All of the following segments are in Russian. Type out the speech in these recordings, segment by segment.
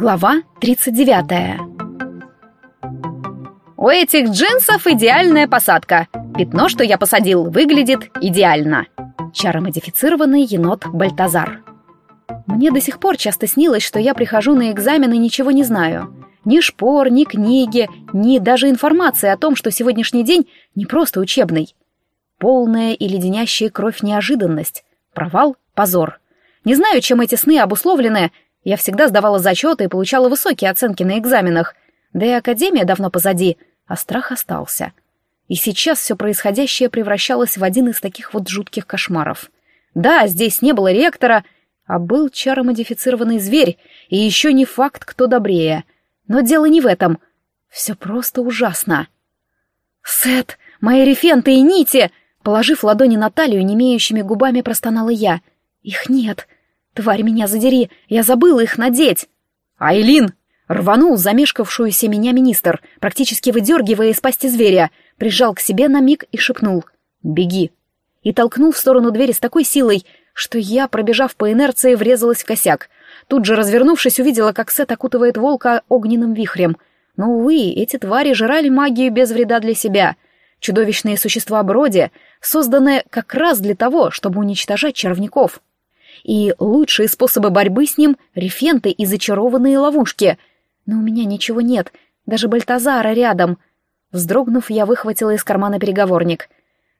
Глава 39 У этих джинсов идеальная посадка. Пятно, что я посадил, выглядит идеально. Чаромодифицированный енот Бальтазар. Мне до сих пор часто снилось, что я прихожу на экзамен и ничего не знаю. Ни шпор, ни книги, ни даже информации о том, что сегодняшний день не просто учебный. Полная и леденящая кровь неожиданность. Провал, позор. Не знаю, чем эти сны обусловлены. Я всегда сдавала зачеты и получала высокие оценки на экзаменах. Да и академия давно позади, а страх остался. И сейчас все происходящее превращалось в один из таких вот жутких кошмаров. Да, здесь не было ректора, а был чаромодифицированный зверь, и еще не факт, кто добрее — но дело не в этом. Все просто ужасно. «Сет, мои рефенты и нити!» Положив ладони на талию, немеющими губами простонала я. «Их нет. Тварь меня задери, я забыла их надеть!» «Айлин!» Рванул замешкавшуюся меня министр, практически выдергивая из пасти зверя, прижал к себе на миг и шепнул «Беги!» и толкнул в сторону двери с такой силой, что я, пробежав по инерции, врезалась в косяк — Тут же, развернувшись, увидела, как Сет окутывает волка огненным вихрем. Но, увы, эти твари жрали магию без вреда для себя. Чудовищные существа Броди созданы как раз для того, чтобы уничтожать чаровников. И лучшие способы борьбы с ним — рефенты и зачарованные ловушки. Но у меня ничего нет, даже Бальтазара рядом. Вздрогнув, я выхватила из кармана переговорник.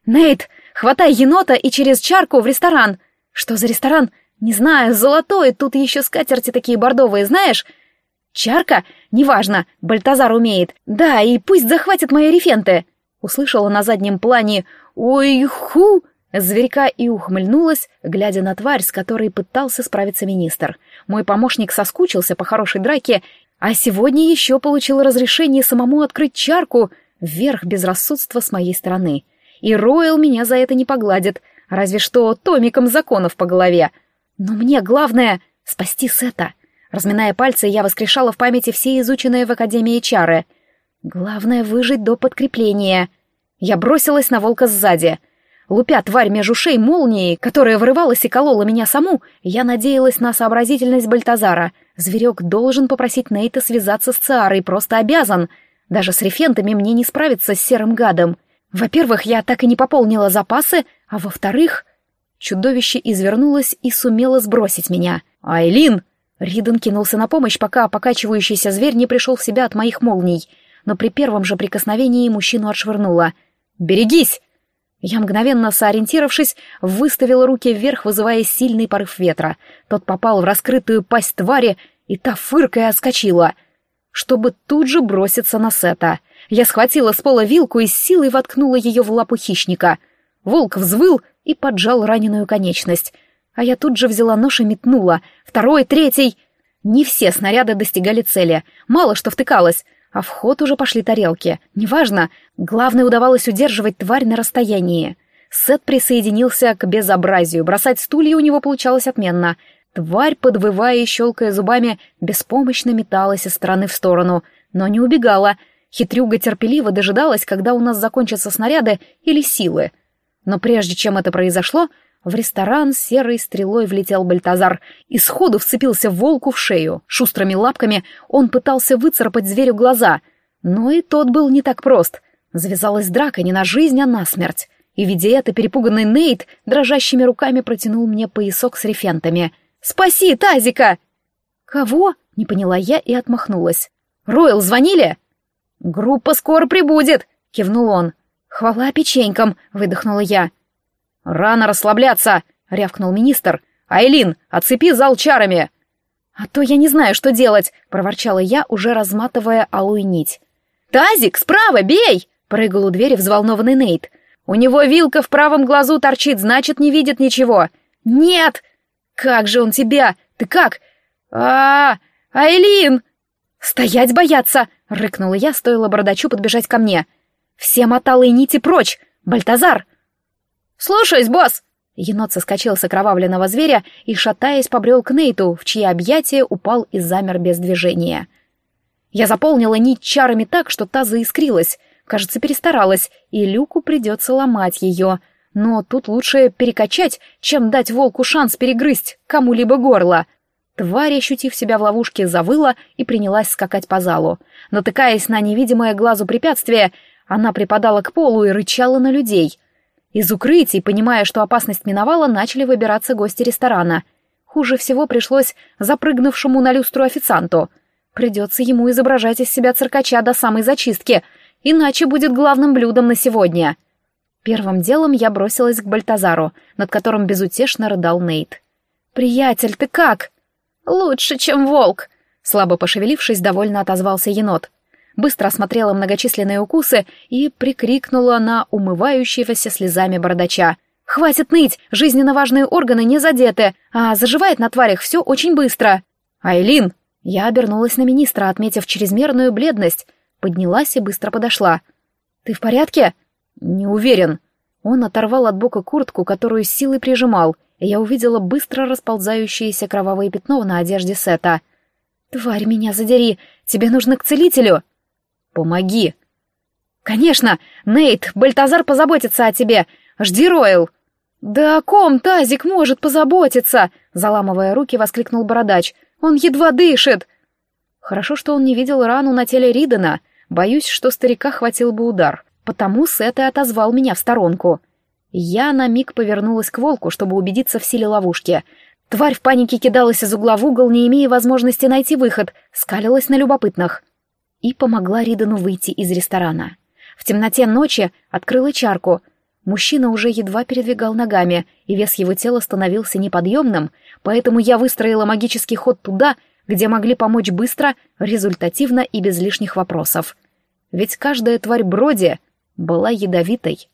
«Нейт, хватай енота и через чарку в ресторан!» «Что за ресторан?» «Не знаю, золотой, тут еще скатерти такие бордовые, знаешь?» «Чарка? Неважно, Бальтазар умеет. Да, и пусть захватит мои рефенты!» Услышала на заднем плане «Ой-ху!» Зверька и ухмыльнулась, глядя на тварь, с которой пытался справиться министр. Мой помощник соскучился по хорошей драке, а сегодня еще получил разрешение самому открыть чарку вверх безрассудства с моей стороны. И Ройл меня за это не погладит, разве что томиком законов по голове. Но мне главное — спасти Сета. Разминая пальцы, я воскрешала в памяти все изученные в Академии чары. Главное — выжить до подкрепления. Я бросилась на волка сзади. Лупя тварь меж ушей молнией, которая вырывалась и колола меня саму, я надеялась на сообразительность Бальтазара. Зверек должен попросить Нейта связаться с Циарой, просто обязан. Даже с рефентами мне не справиться с серым гадом. Во-первых, я так и не пополнила запасы, а во-вторых... Чудовище извернулось и сумело сбросить меня. «Айлин!» Риден кинулся на помощь, пока покачивающийся зверь не пришел в себя от моих молний, но при первом же прикосновении мужчину отшвырнуло. «Берегись!» Я, мгновенно соориентировавшись, выставила руки вверх, вызывая сильный порыв ветра. Тот попал в раскрытую пасть твари, и та фыркая отскочила, чтобы тут же броситься на Сета. Я схватила с пола вилку и с силой воткнула ее в лапу хищника. Волк взвыл и поджал раненую конечность. А я тут же взяла нож и метнула. Второй, третий. Не все снаряды достигали цели. Мало что втыкалось. А в ход уже пошли тарелки. Неважно. Главное, удавалось удерживать тварь на расстоянии. Сет присоединился к безобразию. Бросать стулья у него получалось отменно. Тварь, подвывая и щелкая зубами, беспомощно металась из стороны в сторону, но не убегала. Хитрюга терпеливо дожидалась, когда у нас закончатся снаряды или силы. Но прежде чем это произошло, в ресторан серой стрелой влетел Бальтазар и сходу вцепился волку в шею. Шустрыми лапками он пытался выцарапать зверю глаза, но и тот был не так прост. Завязалась драка не на жизнь, а на смерть. И, видя это, перепуганный Нейт дрожащими руками протянул мне поясок с рефентами. «Спаси Тазика!» «Кого?» — не поняла я и отмахнулась. «Ройл звонили?» «Группа скоро прибудет!» — кивнул он. «Хвала печенькам!» — выдохнула я. «Рано расслабляться!» — рявкнул министр. «Айлин, оцепи зал чарами!» «А то я не знаю, что делать!» — проворчала я, уже разматывая алую нить. «Тазик, справа, бей!» — прыгал у двери взволнованный Нейт. «У него вилка в правом глазу торчит, значит, не видит ничего!» «Нет!» «Как же он тебя? Ты как?» а, -а, Айлин!» «Стоять бояться!» — рыкнула я, стоило бородачу подбежать ко мне. Все моталые нити прочь! Бальтазар!» «Слушаюсь, босс!» Енот соскочил с окровавленного зверя и, шатаясь, побрел к Нейту, в чьи объятия упал и замер без движения. Я заполнила нить чарами так, что та заискрилась. Кажется, перестаралась, и Люку придется ломать ее. Но тут лучше перекачать, чем дать волку шанс перегрызть кому-либо горло. Тварь, ощутив себя в ловушке, завыла и принялась скакать по залу. Натыкаясь на невидимое глазу препятствие, она припадала к полу и рычала на людей. Из укрытий, понимая, что опасность миновала, начали выбираться гости ресторана. Хуже всего пришлось запрыгнувшему на люстру официанту. Придется ему изображать из себя циркача до самой зачистки, иначе будет главным блюдом на сегодня. Первым делом я бросилась к Бальтазару, над которым безутешно рыдал Нейт. «Приятель, ты как?» «Лучше, чем волк!» Слабо пошевелившись, довольно отозвался енот. Быстро осмотрела многочисленные укусы и прикрикнула на умывающегося слезами бородача. «Хватит ныть! Жизненно важные органы не задеты, а заживает на тварях все очень быстро!» «Айлин!» Я обернулась на министра, отметив чрезмерную бледность, поднялась и быстро подошла. «Ты в порядке?» «Не уверен». Он оторвал от бока куртку, которую силой прижимал, и я увидела быстро расползающееся кровавое пятно на одежде Сета. «Тварь меня задери! Тебе нужно к целителю!» «Помоги!» «Конечно! Нейт, Бальтазар позаботится о тебе! Жди, Ройл!» «Да о ком Тазик может позаботиться?» Заламывая руки, воскликнул бородач. «Он едва дышит!» Хорошо, что он не видел рану на теле Ридена. Боюсь, что старика хватил бы удар. Потому Сет и отозвал меня в сторонку. Я на миг повернулась к волку, чтобы убедиться в силе ловушки. Тварь в панике кидалась из угла в угол, не имея возможности найти выход, скалилась на любопытных. И помогла Ридену выйти из ресторана. В темноте ночи открыла чарку. Мужчина уже едва передвигал ногами, и вес его тела становился неподъемным, поэтому я выстроила магический ход туда, где могли помочь быстро, результативно и без лишних вопросов. Ведь каждая тварь Броди была ядовитой.